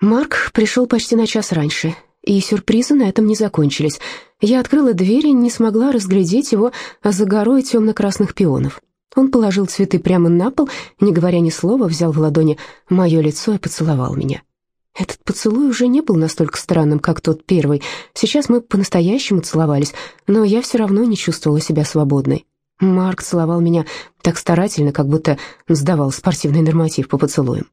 Марк пришел почти на час раньше, и сюрпризы на этом не закончились. Я открыла дверь и не смогла разглядеть его за горой темно-красных пионов. Он положил цветы прямо на пол, не говоря ни слова, взял в ладони мое лицо и поцеловал меня. Этот поцелуй уже не был настолько странным, как тот первый. Сейчас мы по-настоящему целовались, но я все равно не чувствовала себя свободной. Марк целовал меня так старательно, как будто сдавал спортивный норматив по поцелуям.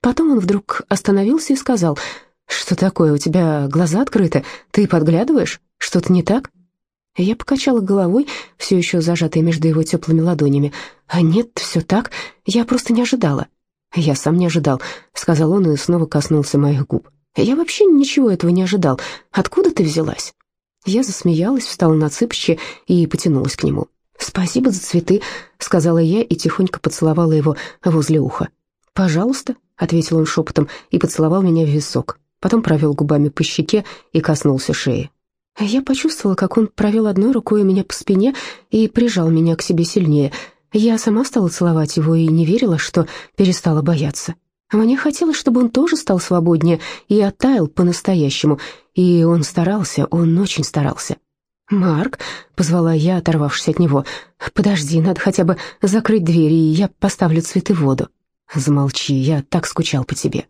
Потом он вдруг остановился и сказал, «Что такое, у тебя глаза открыты? Ты подглядываешь? Что-то не так?» Я покачала головой, все еще зажатой между его теплыми ладонями. «А нет, все так, я просто не ожидала». «Я сам не ожидал», — сказал он и снова коснулся моих губ. «Я вообще ничего этого не ожидал. Откуда ты взялась?» Я засмеялась, встала на цыпочки и потянулась к нему. «Спасибо за цветы», — сказала я и тихонько поцеловала его возле уха. «Пожалуйста», ответил он шепотом и поцеловал меня в висок. Потом провел губами по щеке и коснулся шеи. Я почувствовала, как он провел одной рукой меня по спине и прижал меня к себе сильнее. Я сама стала целовать его и не верила, что перестала бояться. Мне хотелось, чтобы он тоже стал свободнее и оттаял по-настоящему. И он старался, он очень старался. «Марк», — позвала я, оторвавшись от него, — «подожди, надо хотя бы закрыть дверь, и я поставлю цветы в воду». «Замолчи, я так скучал по тебе».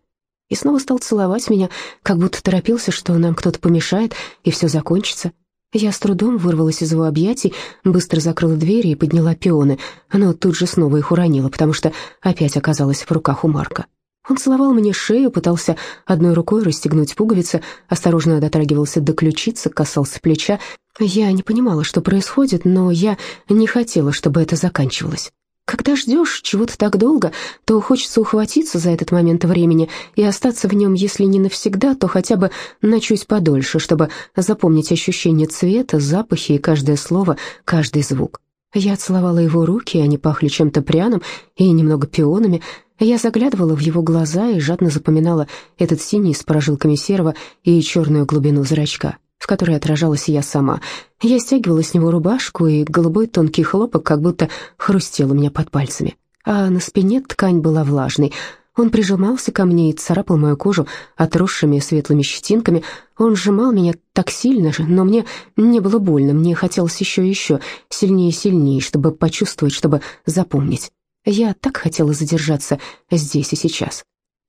И снова стал целовать меня, как будто торопился, что нам кто-то помешает, и все закончится. Я с трудом вырвалась из его объятий, быстро закрыла двери и подняла пионы, но тут же снова их уронила, потому что опять оказалась в руках у Марка. Он целовал мне шею, пытался одной рукой расстегнуть пуговицы, осторожно дотрагивался до ключицы, касался плеча. Я не понимала, что происходит, но я не хотела, чтобы это заканчивалось. Когда ждешь чего-то так долго, то хочется ухватиться за этот момент времени и остаться в нем, если не навсегда, то хотя бы на чуть подольше, чтобы запомнить ощущение цвета, запахи и каждое слово, каждый звук. Я целовала его руки, они пахли чем-то пряным и немного пионами. Я заглядывала в его глаза и жадно запоминала этот синий с прожилками серого и черную глубину зрачка в которой отражалась я сама. Я стягивала с него рубашку, и голубой тонкий хлопок как будто хрустел у меня под пальцами. А на спине ткань была влажной. Он прижимался ко мне и царапал мою кожу отросшими светлыми щетинками. Он сжимал меня так сильно, же, но мне не было больно, мне хотелось еще и еще, сильнее и сильнее, чтобы почувствовать, чтобы запомнить. Я так хотела задержаться здесь и сейчас.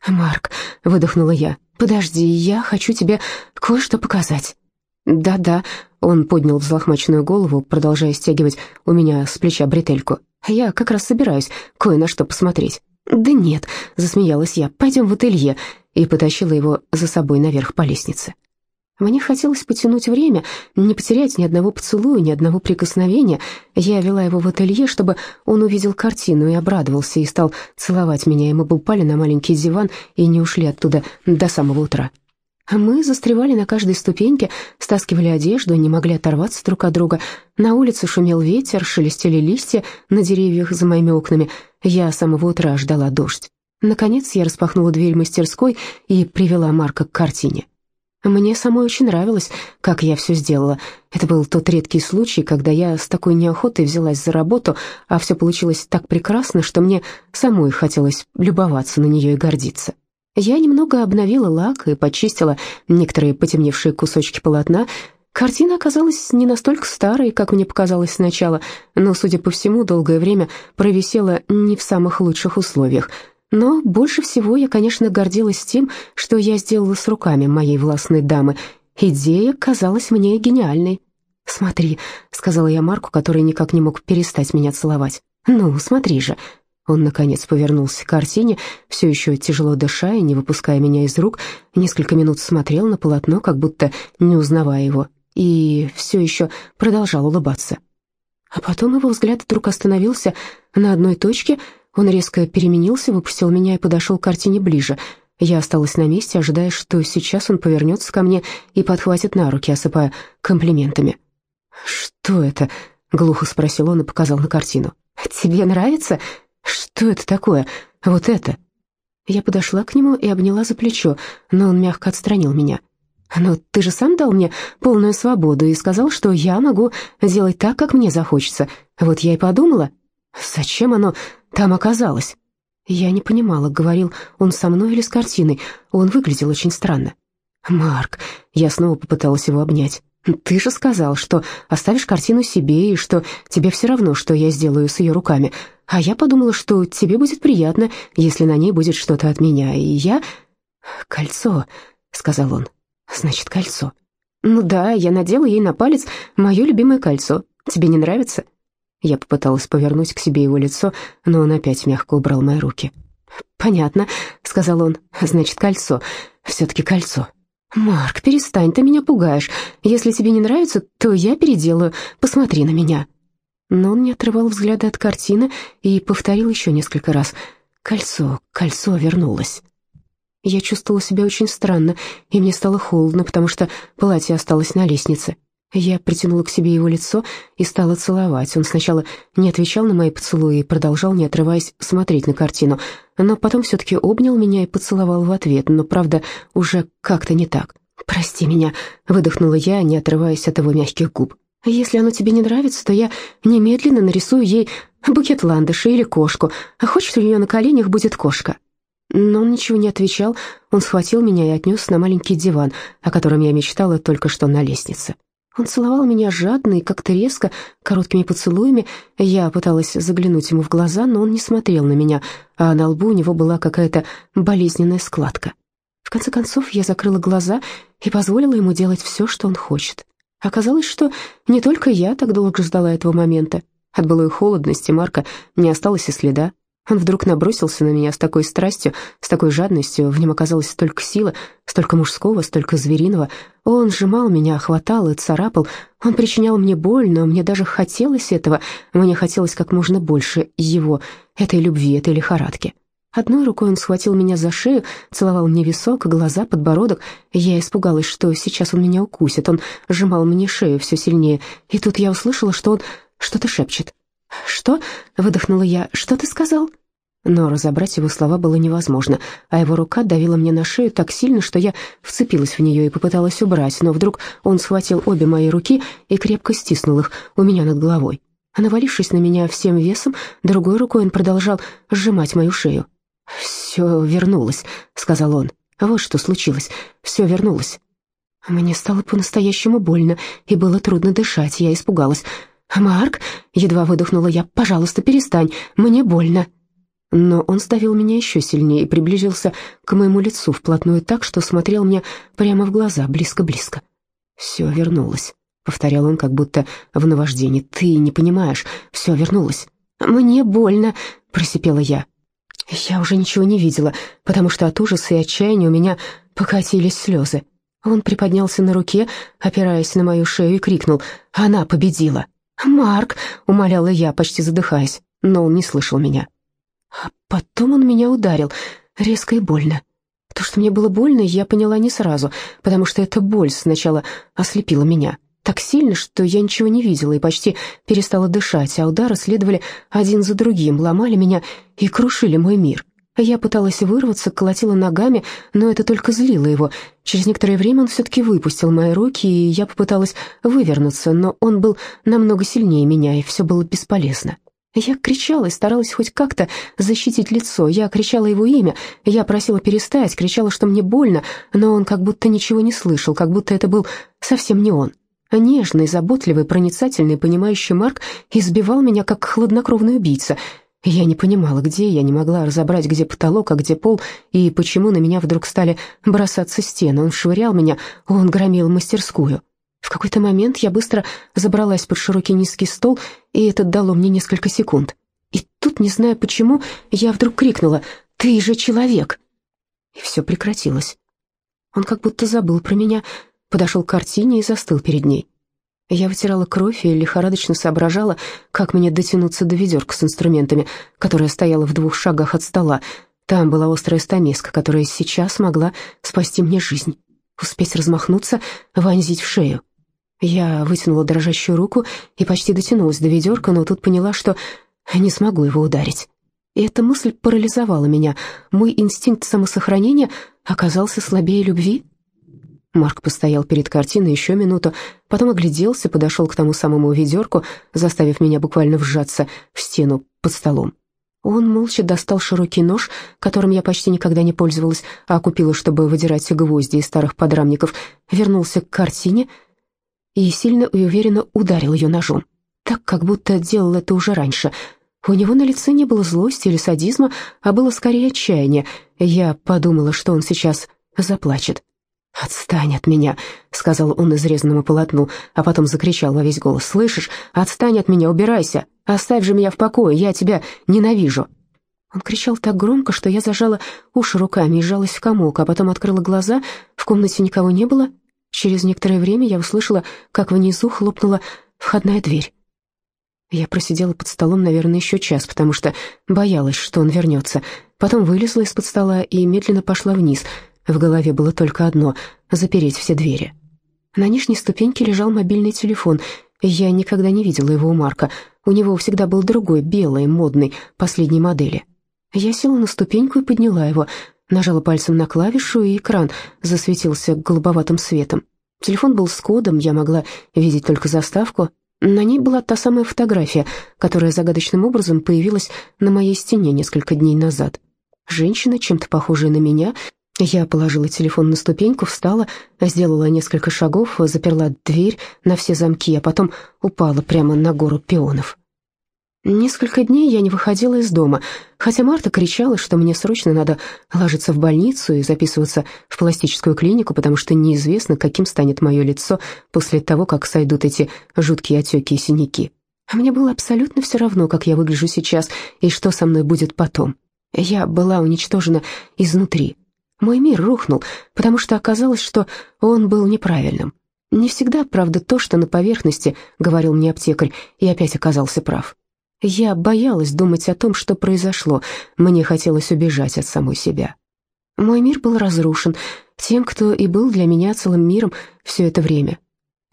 «Марк», — выдохнула я, — «подожди, я хочу тебе кое-что показать». «Да-да», — он поднял взлохмаченную голову, продолжая стягивать у меня с плеча бретельку. «Я как раз собираюсь кое на что посмотреть». «Да нет», — засмеялась я, — «пойдем в ателье», и потащила его за собой наверх по лестнице. Мне хотелось потянуть время, не потерять ни одного поцелуя, ни одного прикосновения. Я вела его в ателье, чтобы он увидел картину и обрадовался, и стал целовать меня, и мы бы упали на маленький диван и не ушли оттуда до самого утра. Мы застревали на каждой ступеньке, стаскивали одежду, не могли оторваться друг от друга. На улице шумел ветер, шелестели листья на деревьях за моими окнами. Я с самого утра ждала дождь. Наконец я распахнула дверь мастерской и привела Марка к картине. Мне самой очень нравилось, как я все сделала. Это был тот редкий случай, когда я с такой неохотой взялась за работу, а все получилось так прекрасно, что мне самой хотелось любоваться на нее и гордиться. Я немного обновила лак и почистила некоторые потемневшие кусочки полотна. Картина оказалась не настолько старой, как мне показалось сначала, но, судя по всему, долгое время провисела не в самых лучших условиях. Но больше всего я, конечно, гордилась тем, что я сделала с руками моей властной дамы. Идея казалась мне гениальной. «Смотри», — сказала я Марку, который никак не мог перестать меня целовать. «Ну, смотри же». Он, наконец, повернулся к картине, все еще тяжело дыша и не выпуская меня из рук, несколько минут смотрел на полотно, как будто не узнавая его, и все еще продолжал улыбаться. А потом его взгляд вдруг остановился на одной точке, он резко переменился, выпустил меня и подошел к картине ближе. Я осталась на месте, ожидая, что сейчас он повернется ко мне и подхватит на руки, осыпая комплиментами. «Что это?» — глухо спросил он и показал на картину. «Тебе нравится?» «Что это такое? Вот это?» Я подошла к нему и обняла за плечо, но он мягко отстранил меня. «Но ты же сам дал мне полную свободу и сказал, что я могу делать так, как мне захочется. Вот я и подумала, зачем оно там оказалось?» Я не понимала, говорил он со мной или с картиной. Он выглядел очень странно. «Марк», я снова попыталась его обнять. «Ты же сказал, что оставишь картину себе и что тебе все равно, что я сделаю с ее руками. А я подумала, что тебе будет приятно, если на ней будет что-то от меня. И я...» «Кольцо», — сказал он. «Значит, кольцо». «Ну да, я надела ей на палец мое любимое кольцо. Тебе не нравится?» Я попыталась повернуть к себе его лицо, но он опять мягко убрал мои руки. «Понятно», — сказал он. «Значит, кольцо. Все-таки кольцо». «Марк, перестань, ты меня пугаешь. Если тебе не нравится, то я переделаю. Посмотри на меня». Но он не отрывал взгляда от картины и повторил еще несколько раз. «Кольцо, кольцо вернулось». Я чувствовала себя очень странно, и мне стало холодно, потому что платье осталось на лестнице. Я притянула к себе его лицо и стала целовать. Он сначала не отвечал на мои поцелуи и продолжал, не отрываясь, смотреть на картину, но потом все-таки обнял меня и поцеловал в ответ, но, правда, уже как-то не так. «Прости меня», — выдохнула я, не отрываясь от его мягких губ. «Если оно тебе не нравится, то я немедленно нарисую ей букет ландышей или кошку, а хочешь, у нее на коленях будет кошка». Но он ничего не отвечал, он схватил меня и отнес на маленький диван, о котором я мечтала только что на лестнице. Он целовал меня жадно и как-то резко, короткими поцелуями. Я пыталась заглянуть ему в глаза, но он не смотрел на меня, а на лбу у него была какая-то болезненная складка. В конце концов, я закрыла глаза и позволила ему делать все, что он хочет. Оказалось, что не только я так долго ждала этого момента. От былой холодности Марка не осталось и следа. Он вдруг набросился на меня с такой страстью, с такой жадностью, в нем оказалось столько силы, столько мужского, столько звериного. Он сжимал меня, хватал и царапал, он причинял мне боль, но мне даже хотелось этого, мне хотелось как можно больше его, этой любви, этой лихорадки. Одной рукой он схватил меня за шею, целовал мне висок, глаза, подбородок. Я испугалась, что сейчас он меня укусит. Он сжимал мне шею все сильнее, и тут я услышала, что он что-то шепчет. «Что?» — выдохнула я. «Что ты сказал?» Но разобрать его слова было невозможно, а его рука давила мне на шею так сильно, что я вцепилась в нее и попыталась убрать, но вдруг он схватил обе мои руки и крепко стиснул их у меня над головой. А навалившись на меня всем весом, другой рукой он продолжал сжимать мою шею. «Все вернулось», — сказал он. «Вот что случилось. Все вернулось». Мне стало по-настоящему больно, и было трудно дышать, я испугалась. «Марк», — едва выдохнула я, — «пожалуйста, перестань, мне больно». Но он сдавил меня еще сильнее и приблизился к моему лицу вплотную так, что смотрел мне прямо в глаза, близко-близко. «Все вернулось», — повторял он, как будто в наваждении. «Ты не понимаешь, все вернулось». «Мне больно», — просипела я. Я уже ничего не видела, потому что от ужаса и отчаяния у меня покатились слезы. Он приподнялся на руке, опираясь на мою шею, и крикнул «Она победила!» «Марк!» — умоляла я, почти задыхаясь, но он не слышал меня. А потом он меня ударил, резко и больно. То, что мне было больно, я поняла не сразу, потому что эта боль сначала ослепила меня. Так сильно, что я ничего не видела и почти перестала дышать, а удары следовали один за другим, ломали меня и крушили мой мир. Я пыталась вырваться, колотила ногами, но это только злило его. Через некоторое время он все-таки выпустил мои руки, и я попыталась вывернуться, но он был намного сильнее меня, и все было бесполезно. Я кричала и старалась хоть как-то защитить лицо. Я кричала его имя, я просила перестать, кричала, что мне больно, но он как будто ничего не слышал, как будто это был совсем не он. Нежный, заботливый, проницательный, понимающий Марк избивал меня, как хладнокровный убийца. Я не понимала, где, я не могла разобрать, где потолок, а где пол, и почему на меня вдруг стали бросаться стены. Он швырял меня, он громил мастерскую. В какой-то момент я быстро забралась под широкий низкий стол, и это дало мне несколько секунд. И тут, не зная почему, я вдруг крикнула «Ты же человек!» И все прекратилось. Он как будто забыл про меня, подошел к картине и застыл перед ней. Я вытирала кровь и лихорадочно соображала, как мне дотянуться до ведерка с инструментами, которая стояла в двух шагах от стола. Там была острая стамеска, которая сейчас могла спасти мне жизнь. Успеть размахнуться, вонзить в шею. Я вытянула дрожащую руку и почти дотянулась до ведерка, но тут поняла, что не смогу его ударить. И эта мысль парализовала меня. Мой инстинкт самосохранения оказался слабее любви. Марк постоял перед картиной еще минуту, потом огляделся, подошел к тому самому ведерку, заставив меня буквально вжаться в стену под столом. Он молча достал широкий нож, которым я почти никогда не пользовалась, а купила, чтобы выдирать гвозди из старых подрамников, вернулся к картине и сильно и уверенно ударил ее ножом, так, как будто делал это уже раньше. У него на лице не было злости или садизма, а было скорее отчаяние. Я подумала, что он сейчас заплачет. «Отстань от меня», — сказал он изрезанному полотну, а потом закричал во весь голос. «Слышишь? Отстань от меня, убирайся! Оставь же меня в покое, я тебя ненавижу!» Он кричал так громко, что я зажала уши руками и сжалась в комок, а потом открыла глаза. В комнате никого не было. Через некоторое время я услышала, как внизу хлопнула входная дверь. Я просидела под столом, наверное, еще час, потому что боялась, что он вернется. Потом вылезла из-под стола и медленно пошла вниз — в голове было только одно — запереть все двери. На нижней ступеньке лежал мобильный телефон. Я никогда не видела его у Марка. У него всегда был другой, белый, модный, последней модели. Я села на ступеньку и подняла его, нажала пальцем на клавишу, и экран засветился голубоватым светом. Телефон был с кодом, я могла видеть только заставку. На ней была та самая фотография, которая загадочным образом появилась на моей стене несколько дней назад. Женщина, чем-то похожая на меня, я положила телефон на ступеньку, встала, сделала несколько шагов, заперла дверь на все замки, а потом упала прямо на гору пионов. Несколько дней я не выходила из дома, хотя Марта кричала, что мне срочно надо ложиться в больницу и записываться в пластическую клинику, потому что неизвестно, каким станет мое лицо после того, как сойдут эти жуткие отеки и синяки. А мне было абсолютно все равно, как я выгляжу сейчас и что со мной будет потом. Я была уничтожена изнутри. Мой мир рухнул, потому что оказалось, что он был неправильным. Не всегда, правда, то, что на поверхности, говорил мне аптекарь, и опять оказался прав. Я боялась думать о том, что произошло, мне хотелось убежать от самой себя. Мой мир был разрушен тем, кто и был для меня целым миром все это время.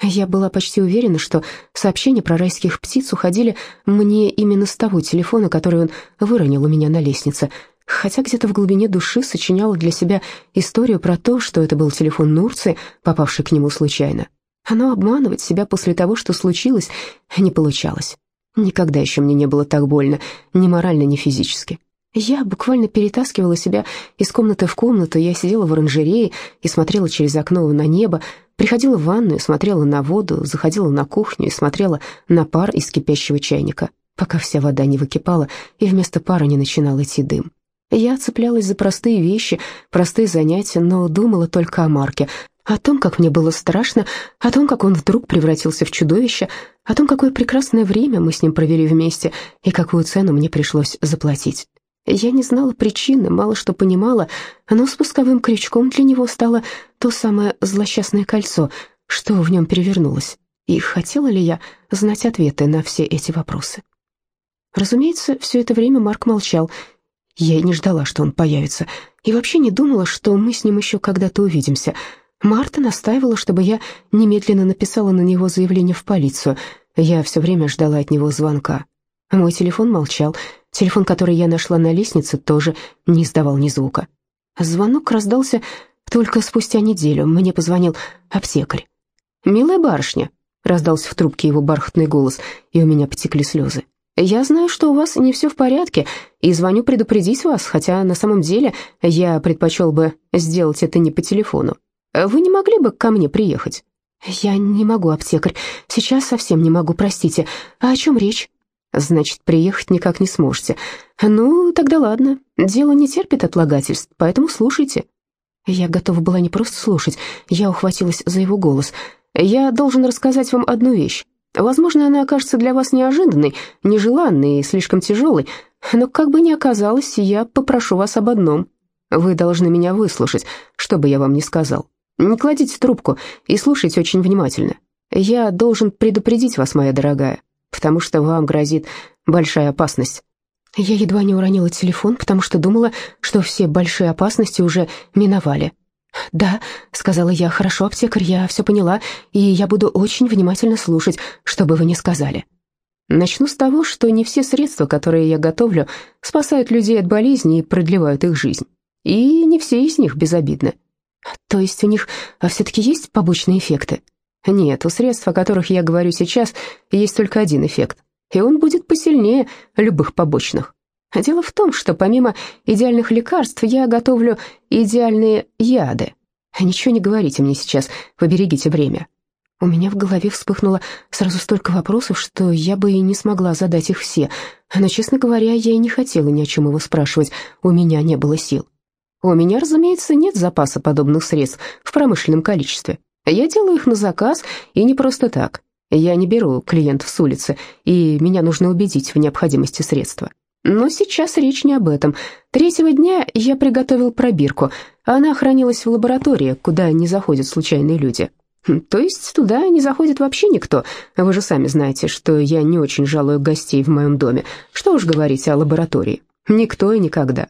Я была почти уверена, что сообщения про райских птиц уходили мне именно с того телефона, который он выронил у меня на лестнице — хотя где-то в глубине души сочиняла для себя историю про то, что это был телефон Нурции, попавший к нему случайно. Но обманывать себя после того, что случилось, не получалось. Никогда еще мне не было так больно, ни морально, ни физически. Я буквально перетаскивала себя из комнаты в комнату, я сидела в оранжерее и смотрела через окно на небо, приходила в ванную, смотрела на воду, заходила на кухню и смотрела на пар из кипящего чайника, пока вся вода не выкипала и вместо пара не начинал идти дым. Я цеплялась за простые вещи, простые занятия, но думала только о Марке, о том, как мне было страшно, о том, как он вдруг превратился в чудовище, о том, какое прекрасное время мы с ним провели вместе и какую цену мне пришлось заплатить. Я не знала причины, мало что понимала, но спусковым крючком для него стало то самое злосчастное кольцо, что в нем перевернулось. И хотела ли я знать ответы на все эти вопросы? Разумеется, все это время Марк молчал, я и не ждала, что он появится, и вообще не думала, что мы с ним еще когда-то увидимся. Марта настаивала, чтобы я немедленно написала на него заявление в полицию. Я все время ждала от него звонка. Мой телефон молчал. Телефон, который я нашла на лестнице, тоже не издавал ни звука. Звонок раздался только спустя неделю. Мне позвонил аптекарь. «Милая барышня», — раздался в трубке его бархатный голос, и у меня потекли слезы. Я знаю, что у вас не все в порядке, и звоню предупредить вас, хотя на самом деле я предпочел бы сделать это не по телефону. Вы не могли бы ко мне приехать?» «Я не могу, аптекарь. Сейчас совсем не могу, простите. А о чем речь?» «Значит, приехать никак не сможете. Ну, тогда ладно. Дело не терпит отлагательств, поэтому слушайте». Я готова была не просто слушать, я ухватилась за его голос. «Я должен рассказать вам одну вещь. Возможно, она окажется для вас неожиданной, нежеланной и слишком тяжелой, но как бы ни оказалось, я попрошу вас об одном. Вы должны меня выслушать, что бы я вам ни сказал. Не кладите трубку и слушайте очень внимательно. Я должен предупредить вас, моя дорогая, потому что вам грозит большая опасность. Я едва не уронила телефон, потому что думала, что все большие опасности уже миновали. «Да», — сказала я, — «хорошо, аптекарь, я все поняла, и я буду очень внимательно слушать, что бы вы ни сказали». Начну с того, что не все средства, которые я готовлю, спасают людей от болезни и продлевают их жизнь. И не все из них безобидны. То есть у них а все-таки есть побочные эффекты? Нет, у средств, о которых я говорю сейчас, есть только один эффект, и он будет посильнее любых побочных. Дело в том, что помимо идеальных лекарств я готовлю идеальные яды. Ничего не говорите мне сейчас, поберегите время. У меня в голове вспыхнуло сразу столько вопросов, что я бы и не смогла задать их все. Но, честно говоря, я и не хотела ни о чем его спрашивать, у меня не было сил. У меня, разумеется, нет запаса подобных средств в промышленном количестве. Я делаю их на заказ и не просто так. Я не беру клиентов с улицы, и меня нужно убедить в необходимости средства. Но сейчас речь не об этом. Третьего дня я приготовил пробирку. Она хранилась в лаборатории, куда не заходят случайные люди. Хм, то есть туда не заходит вообще никто. Вы же сами знаете, что я не очень жалую гостей в моем доме. Что уж говорить о лаборатории. Никто и никогда.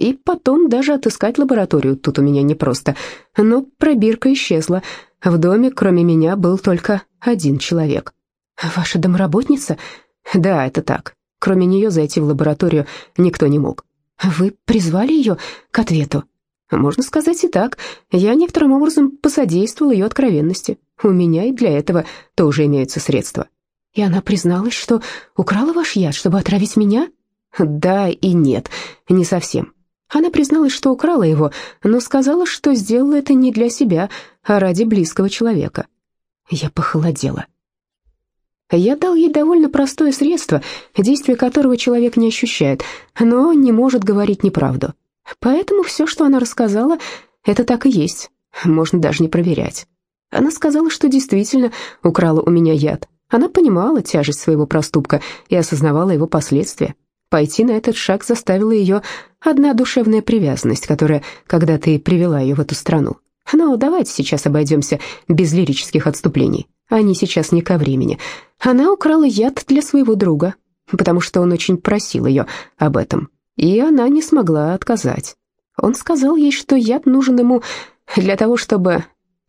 И потом даже отыскать лабораторию тут у меня непросто. Но пробирка исчезла. В доме, кроме меня, был только один человек. «Ваша домработница?» «Да, это так. Кроме нее зайти в лабораторию никто не мог». «Вы призвали ее к ответу?» Можно сказать и так. Я некоторым образом посодействовал ее откровенности. У меня и для этого тоже имеются средства. И она призналась, что украла ваш яд, чтобы отравить меня? Да и нет, не совсем. Она призналась, что украла его, но сказала, что сделала это не для себя, а ради близкого человека. Я похолодела. Я дал ей довольно простое средство, действие которого человек не ощущает, но не может говорить неправду. Поэтому все, что она рассказала, это так и есть. Можно даже не проверять. Она сказала, что действительно украла у меня яд. Она понимала тяжесть своего проступка и осознавала его последствия. Пойти на этот шаг заставила ее одна душевная привязанность, которая когда-то и привела ее в эту страну. Но давайте сейчас обойдемся без лирических отступлений. Они сейчас не ко времени. Она украла яд для своего друга, потому что он очень просил ее об этом и она не смогла отказать. Он сказал ей, что яд нужен ему для того, чтобы...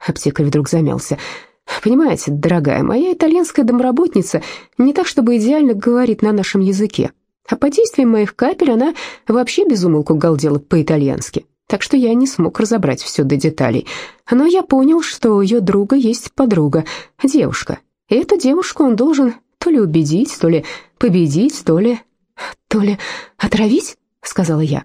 Аптекарь вдруг замялся. «Понимаете, дорогая, моя итальянская домработница не так, чтобы идеально говорит на нашем языке, а по действиям моих капель она вообще безумолку галдела по-итальянски, так что я не смог разобрать все до деталей. Но я понял, что ее друга есть подруга, девушка, и эту девушку он должен то ли убедить, то ли победить, то ли... то ли отравить?» — сказала я.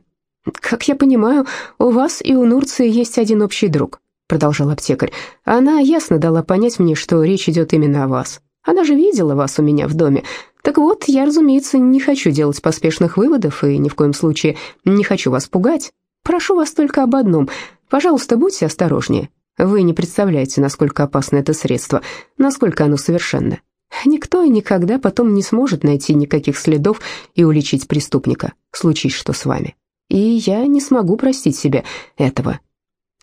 «Как я понимаю, у вас и у Нурции есть один общий друг», — продолжал аптекарь. «Она ясно дала понять мне, что речь идет именно о вас. Она же видела вас у меня в доме. Так вот, я, разумеется, не хочу делать поспешных выводов и ни в коем случае не хочу вас пугать. Прошу вас только об одном. Пожалуйста, будьте осторожнее. Вы не представляете, насколько опасно это средство, насколько оно совершенно. Никто и никогда потом не сможет найти никаких следов и уличить преступника, случись что с вами. И я не смогу простить себе этого».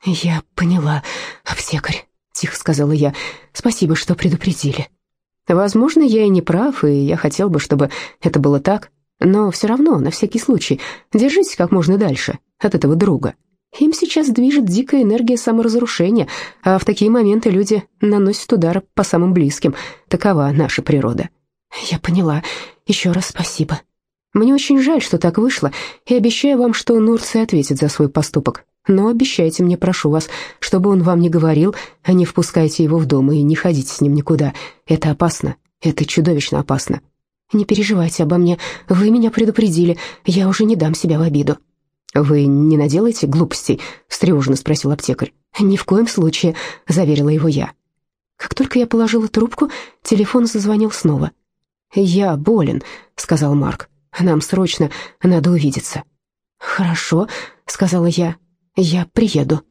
«Я поняла, аптекарь», — тихо сказала я. «Спасибо, что предупредили». «Возможно, я и не прав, и я хотел бы, чтобы это было так, но все равно, на всякий случай, держитесь как можно дальше от этого друга. Им сейчас движет дикая энергия саморазрушения, а в такие моменты люди наносят удары по самым близким. Такова наша природа. Я поняла. Еще раз спасибо. Мне очень жаль, что так вышло, и обещаю вам, что Нурция ответит за свой поступок. Но обещайте мне, прошу вас, чтобы он вам не говорил, а не впускайте его в дом и не ходите с ним никуда. Это опасно, это чудовищно опасно. Не переживайте обо мне, вы меня предупредили, я уже не дам себя в обиду. «Вы не наделаете глупостей?» — встревоженно спросил аптекарь. «Ни в коем случае», — заверила его я. Как только я положила трубку, телефон зазвонил снова. «Я болен», — сказал Марк. «Нам срочно надо увидеться». «Хорошо», — сказала я. «Я приеду».